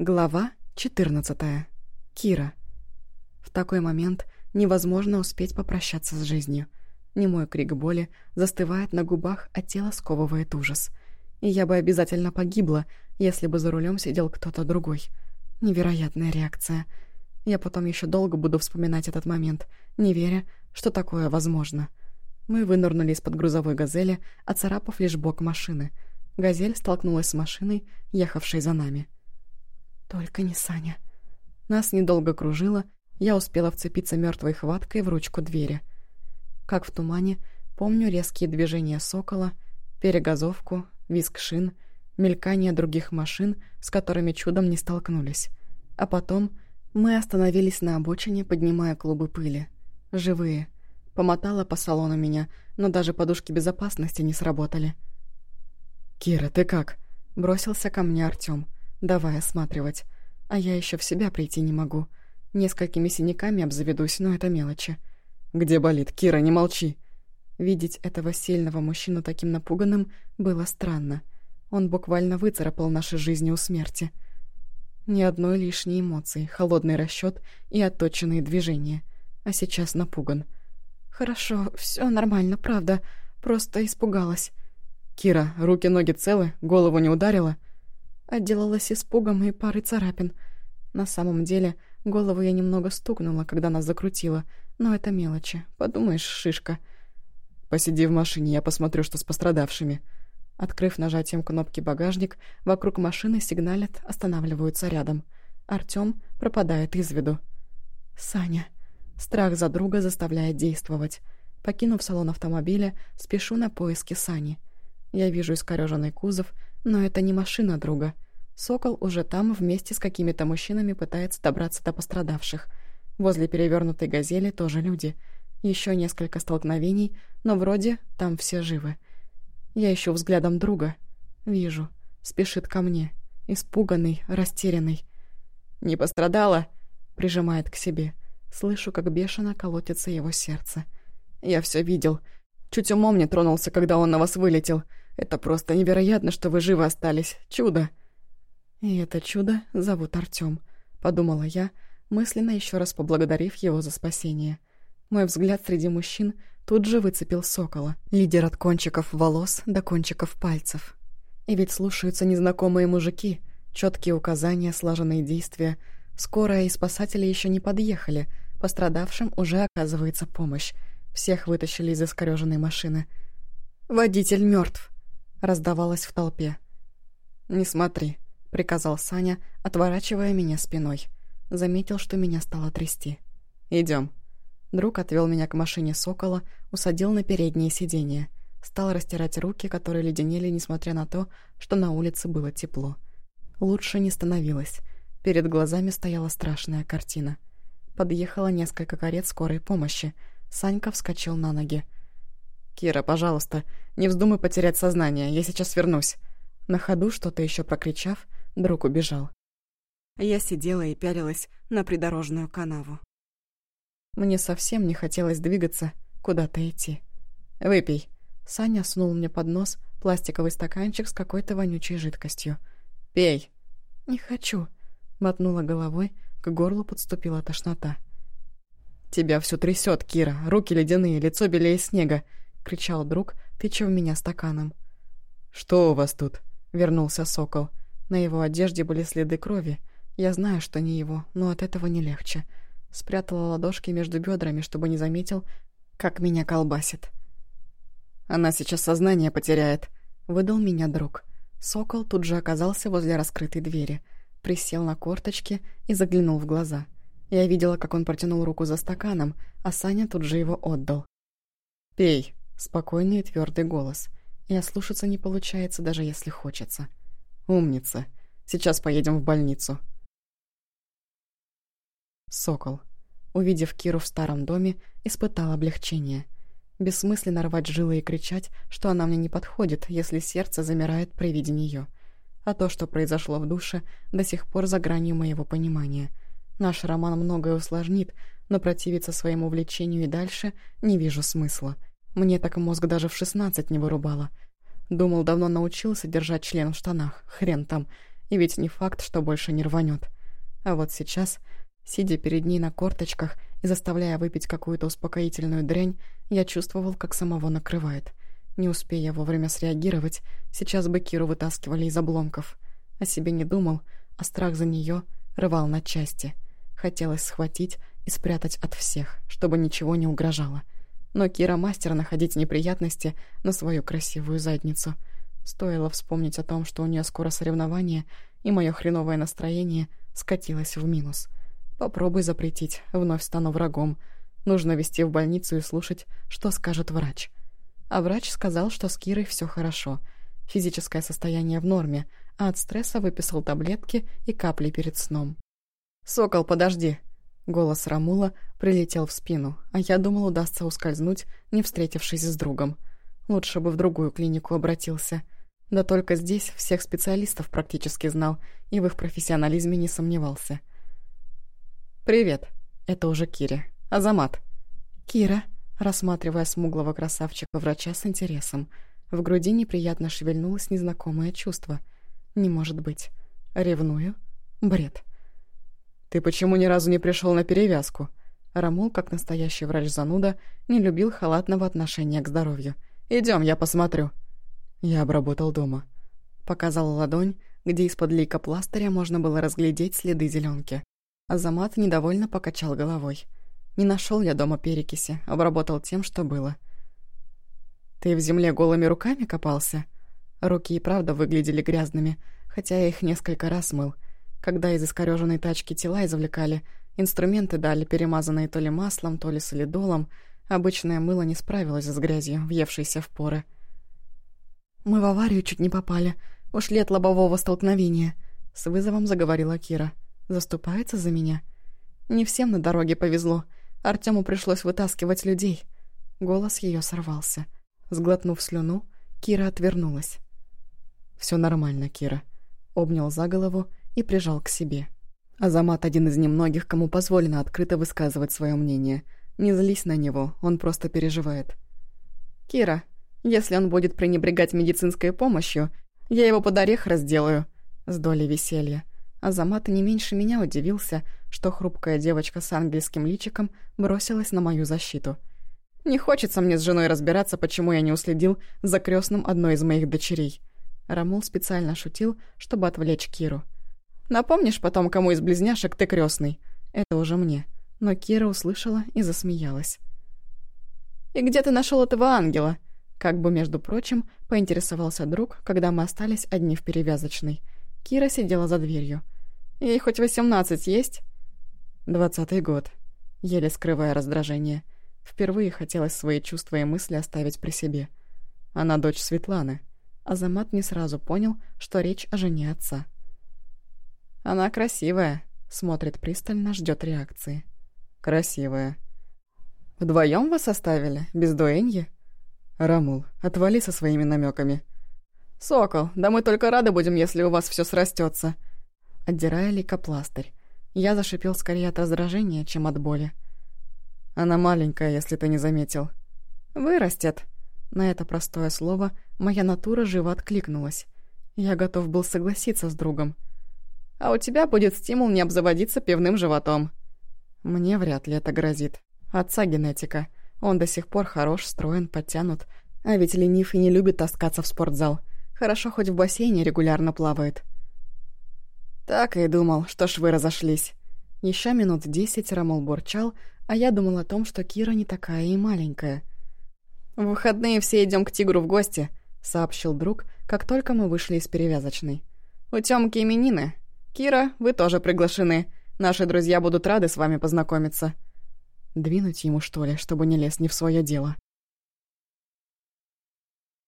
Глава 14. Кира. В такой момент невозможно успеть попрощаться с жизнью. Немой крик боли застывает на губах, а тело сковывает ужас. И я бы обязательно погибла, если бы за рулем сидел кто-то другой. Невероятная реакция. Я потом еще долго буду вспоминать этот момент, не веря, что такое возможно. Мы вынырнули из-под грузовой «Газели», оцарапав лишь бок машины. «Газель» столкнулась с машиной, ехавшей за нами. Только не Саня. Нас недолго кружило, я успела вцепиться мертвой хваткой в ручку двери. Как в тумане, помню резкие движения сокола, перегазовку, визг шин, мелькание других машин, с которыми чудом не столкнулись. А потом мы остановились на обочине, поднимая клубы пыли. Живые. Помотала по салону меня, но даже подушки безопасности не сработали. «Кира, ты как?» Бросился ко мне Артём давай осматривать. А я еще в себя прийти не могу. Несколькими синяками обзаведусь, но это мелочи. «Где болит? Кира, не молчи!» Видеть этого сильного мужчину таким напуганным было странно. Он буквально выцарапал наши жизни у смерти. Ни одной лишней эмоции, холодный расчет и отточенные движения. А сейчас напуган. «Хорошо, все нормально, правда. Просто испугалась». «Кира, руки-ноги целы? Голову не ударила?» Отделалась испугом и парой царапин. На самом деле, голову я немного стукнула, когда нас закрутила. Но это мелочи. Подумаешь, шишка. «Посиди в машине, я посмотрю, что с пострадавшими». Открыв нажатием кнопки багажник, вокруг машины сигналят, останавливаются рядом. Артём пропадает из виду. «Саня». Страх за друга заставляет действовать. Покинув салон автомобиля, спешу на поиски Сани. Я вижу искорёженный кузов, но это не машина друга. Сокол уже там вместе с какими-то мужчинами пытается добраться до пострадавших. Возле перевернутой газели тоже люди. Еще несколько столкновений, но вроде там все живы. Я ищу взглядом друга. Вижу. Спешит ко мне. Испуганный, растерянный. «Не пострадала?» Прижимает к себе. Слышу, как бешено колотится его сердце. «Я все видел. Чуть умом не тронулся, когда он на вас вылетел. Это просто невероятно, что вы живы остались. Чудо!» «И это чудо зовут Артём», — подумала я, мысленно еще раз поблагодарив его за спасение. Мой взгляд среди мужчин тут же выцепил сокола, лидер от кончиков волос до кончиков пальцев. И ведь слушаются незнакомые мужики, четкие указания, слаженные действия. Скорая и спасатели еще не подъехали, пострадавшим уже оказывается помощь. Всех вытащили из искорёженной машины. «Водитель мертв раздавалось в толпе. «Не смотри», — приказал Саня, отворачивая меня спиной. Заметил, что меня стало трясти. Идем. Друг отвел меня к машине «Сокола», усадил на переднее сиденье. Стал растирать руки, которые леденели, несмотря на то, что на улице было тепло. Лучше не становилось. Перед глазами стояла страшная картина. Подъехало несколько карет скорой помощи. Санька вскочил на ноги. «Кира, пожалуйста, не вздумай потерять сознание, я сейчас вернусь». На ходу, что-то еще прокричав, друг убежал. Я сидела и пялилась на придорожную канаву. Мне совсем не хотелось двигаться, куда-то идти. «Выпей». Саня сунул мне под нос пластиковый стаканчик с какой-то вонючей жидкостью. «Пей». «Не хочу», — мотнула головой, к горлу подступила тошнота. «Тебя все трясет, Кира, руки ледяные, лицо белее снега кричал друг, тыча в меня стаканом. «Что у вас тут?» — вернулся сокол. На его одежде были следы крови. Я знаю, что не его, но от этого не легче. Спрятала ладошки между бедрами, чтобы не заметил, как меня колбасит. «Она сейчас сознание потеряет», — выдал меня друг. Сокол тут же оказался возле раскрытой двери, присел на корточки и заглянул в глаза. Я видела, как он протянул руку за стаканом, а Саня тут же его отдал. «Пей», Спокойный и твердый голос. И ослушаться не получается, даже если хочется. «Умница. Сейчас поедем в больницу». Сокол. Увидев Киру в старом доме, испытал облегчение. Бессмысленно рвать жилы и кричать, что она мне не подходит, если сердце замирает при виде нее. А то, что произошло в душе, до сих пор за гранью моего понимания. Наш роман многое усложнит, но противиться своему влечению и дальше не вижу смысла. Мне так мозг даже в шестнадцать не вырубало. Думал, давно научился держать член в штанах. Хрен там. и ведь не факт, что больше не рванет. А вот сейчас, сидя перед ней на корточках и заставляя выпить какую-то успокоительную дрянь, я чувствовал, как самого накрывает. Не успея вовремя среагировать, сейчас бы Киру вытаскивали из обломков. О себе не думал, а страх за нее рвал на части. Хотелось схватить и спрятать от всех, чтобы ничего не угрожало. Но Кира мастер находить неприятности на свою красивую задницу. Стоило вспомнить о том, что у нее скоро соревнование, и мое хреновое настроение скатилось в минус. Попробуй запретить, вновь стану врагом. Нужно вести в больницу и слушать, что скажет врач. А врач сказал, что с Кирой все хорошо. Физическое состояние в норме, а от стресса выписал таблетки и капли перед сном. «Сокол, подожди!» Голос Рамула прилетел в спину, а я думал, удастся ускользнуть, не встретившись с другом. Лучше бы в другую клинику обратился. Да только здесь всех специалистов практически знал и в их профессионализме не сомневался. «Привет!» Это уже Кире. «Азамат!» «Кира!» рассматривая смуглого красавчика врача с интересом. В груди неприятно шевельнулось незнакомое чувство. «Не может быть. Ревную? Бред!» «Ты почему ни разу не пришел на перевязку?» Рамул, как настоящий врач-зануда, не любил халатного отношения к здоровью. Идем, я посмотрю». Я обработал дома. Показал ладонь, где из-под лейкопластыря можно было разглядеть следы зеленки. Азамат недовольно покачал головой. Не нашел я дома перекиси, обработал тем, что было. «Ты в земле голыми руками копался?» Руки и правда выглядели грязными, хотя я их несколько раз мыл — когда из искорёженной тачки тела извлекали, инструменты дали, перемазанные то ли маслом, то ли солидолом, обычное мыло не справилось с грязью, въевшейся в поры. «Мы в аварию чуть не попали, ушли от лобового столкновения», — с вызовом заговорила Кира. «Заступается за меня?» «Не всем на дороге повезло. Артему пришлось вытаскивать людей». Голос ее сорвался. Сглотнув слюну, Кира отвернулась. Все нормально, Кира». Обнял за голову и прижал к себе. Азамат один из немногих, кому позволено открыто высказывать свое мнение. Не злись на него, он просто переживает. «Кира, если он будет пренебрегать медицинской помощью, я его под орех разделаю», с долей веселья. Азамат не меньше меня удивился, что хрупкая девочка с ангельским личиком бросилась на мою защиту. «Не хочется мне с женой разбираться, почему я не уследил за крестным одной из моих дочерей». Рамул специально шутил, чтобы отвлечь Киру. Напомнишь потом, кому из близняшек ты крестный? Это уже мне. Но Кира услышала и засмеялась. «И где ты нашел этого ангела?» Как бы, между прочим, поинтересовался друг, когда мы остались одни в перевязочной. Кира сидела за дверью. «Ей хоть восемнадцать есть?» «Двадцатый год», еле скрывая раздражение. Впервые хотелось свои чувства и мысли оставить при себе. Она дочь Светланы. Азамат не сразу понял, что речь о жене отца. «Она красивая», — смотрит пристально, ждет реакции. «Красивая». «Вдвоем вас оставили? Без дуэньи?» «Рамул, отвали со своими намеками. «Сокол, да мы только рады будем, если у вас все срастется. Отдирая лейкопластырь. Я зашипел скорее от раздражения, чем от боли. «Она маленькая, если ты не заметил». «Вырастет». На это простое слово моя натура живо откликнулась. Я готов был согласиться с другом а у тебя будет стимул не обзаводиться пивным животом». Мне вряд ли это грозит. Отца генетика. Он до сих пор хорош, строен, подтянут. А ведь ленив и не любит таскаться в спортзал. Хорошо хоть в бассейне регулярно плавает. Так и думал, что ж вы разошлись. Еще минут десять Рамол бурчал, а я думал о том, что Кира не такая и маленькая. «В выходные все идем к тигру в гости», — сообщил друг, как только мы вышли из перевязочной. «У Тёмки именины, «Кира, вы тоже приглашены. Наши друзья будут рады с вами познакомиться». Двинуть ему, что ли, чтобы не лез не в свое дело.